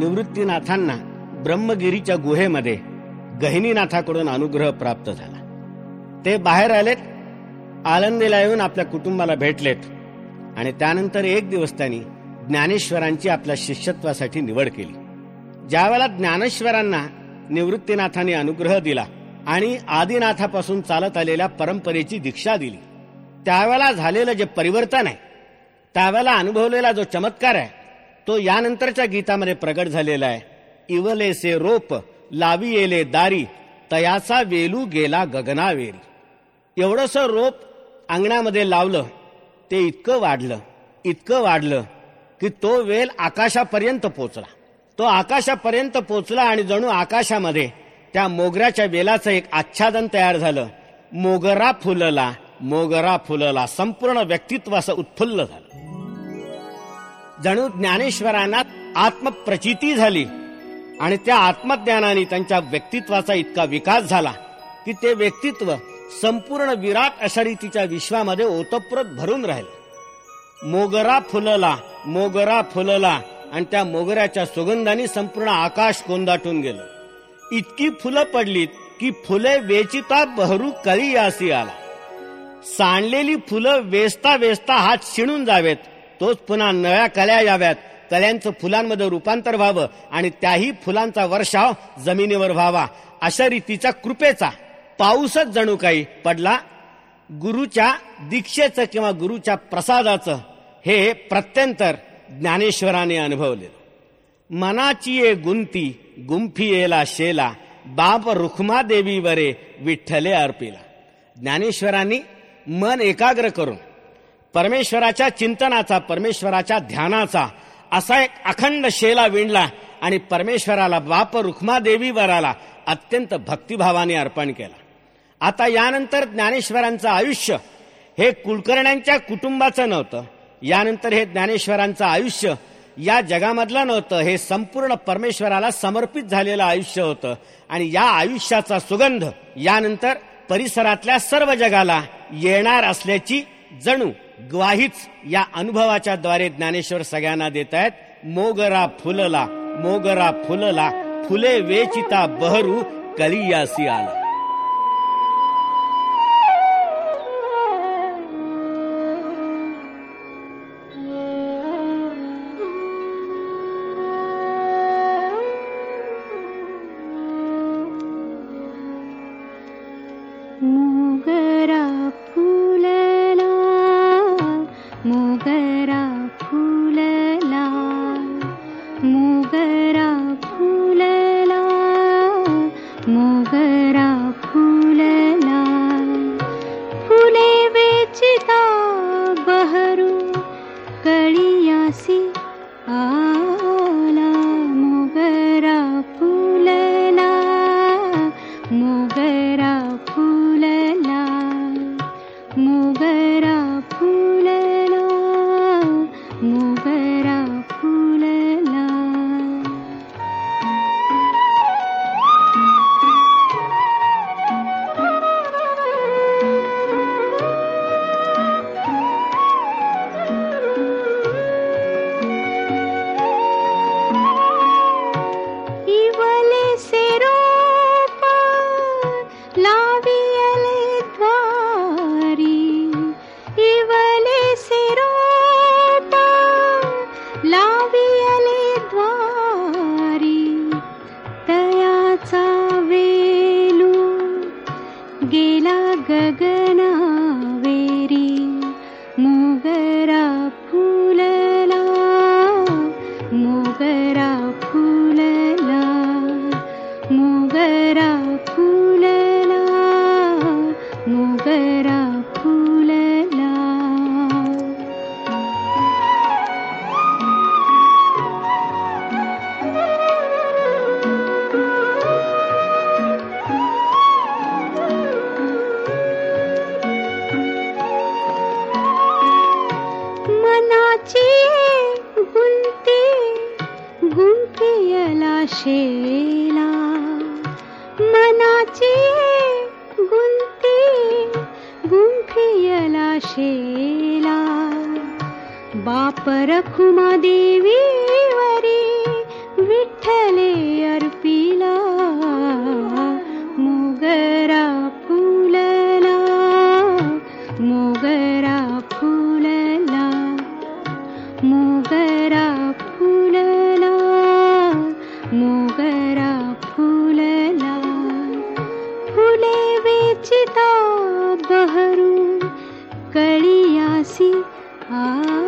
निवृत्तीनाथांना ब्रह्मगिरीच्या गुहेमध्ये गहिनीनाथाकडून अनुग्रह प्राप्त झाला. ते बाहेर आलेत आनंदीला येऊन आपल्या कुटुंबाला भेटलेत आणि त्यानंतर एक दिवस त्यांनी ज्ञानेश्वरांची आपल्या शिष्यत्वासाठी निवड केली. ज्यावेळेला ज्ञानेश्वरांना निवृत्तीनाथाने अनुग्रह दिला आणि आदिनाथापासून चालत आलेल्या परंपरेची दीक्षा दिली त्यावेळेला झालेलं जे परिवर्तन आहे त्यावेळेला अनुभवलेला जो चमत्कार आहे तो यानंतरच्या गीतामध्ये प्रगट झालेला आहे. इवलेसे रोप लावी येले दारी तयाचा वेलू गेला गगनावेरी. एवढंसं रोप अंगणामध्ये लावलं ते इतकं वाढलं इतकं वाढलं की तो वेल आकाशापर्यंत पोचला. तो आकाशापर्यंत पोचला आणि जणू आकाशामध्ये त्या मोगऱ्याच्या वेलाचं एक आच्छादन तयार झालं. मोगरा फुलला मोगरा फुलला संपूर्ण व्यक्तित्व असं उत्फुल्ल झालं. जणू ज्ञानेश्वरांना आत्मप्रचिती झाली आणि त्या आत्मज्ञानाने त्यांच्या व्यक्तित्वाचा इतका विकास झाला की ते व्यक्तित्व संपूर्ण विराट अशरीतीच्या विश्वामध्ये ओतप्रत भरून राहिलं. मोगरा फुलला मोगरा फुलला आणि त्या मोगऱ्याच्या सुगंधाने संपूर्ण आकाश कोंदाटून गेलं. इतकी फुलं पडलीत की फुले वेचिता बहरू कळी यासी आला. सांडलेली फुलं वेचता वेचता हात शिणून जावेत तोच पुन्हा नव्या कळ्या याव्यात. कल्यांचं फुलांमध्ये रूपांतर व्हावं आणि त्याही फुलांचा वर्षाव जमिनीवर व्हावा. अशा रीतीचा कृपेचा पाऊसच जणू काही पडला. गुरुच्या दीक्षेचं किंवा गुरुच्या प्रसादाचं हे प्रत्यंतर ज्ञानेश्वराने अनुभवलेलं. मनाची ये गुंती गुंफी येला शेला बाप रुखमा देवी वरे विठ्ठले अर्पिला. ज्ञानेश्वरांनी मन एकाग्र करून परमेश्वराच्या चिंतनाचा परमेश्वराच्या ध्यानाचा असा एक अखंड शेला विणला आणि परमेश्वराला बाप रुखमा देवी वराला अत्यंत भक्तिभावाने अर्पण केला. आता यानंतर ज्ञानेश्वरांचं आयुष्य हे कुलकर्ण्यांच्या कुटुंबाचं नव्हतं. यानंतर हे ज्ञानेश्वरांचं आयुष्य या जगामधलं नव्हतं. हे संपूर्ण परमेश्वराला समर्पित झालेलं आयुष्य होतं. आणि या आयुष्याचा सुगंध यानंतर परिसरातल्या सर्व जगाला येणार असल्याची जणू ग्वाहीच या अनुभवाच्या द्वारे ज्ञानेश्वर सगळ्यांना देत आहेत मोगरा फुलला मोगरा फुलला फुले वेचिता बहरू कलियासी आला मोगरा फुलला मोगरा फुलला। फुले वेचिता बहरू कळियासी आला। मोगरा फुलला मोगरा फुलला गेला गुंफियला शेला। मनाची गुंती गुंफियला शेला। बाप रखुमा देवी सी आ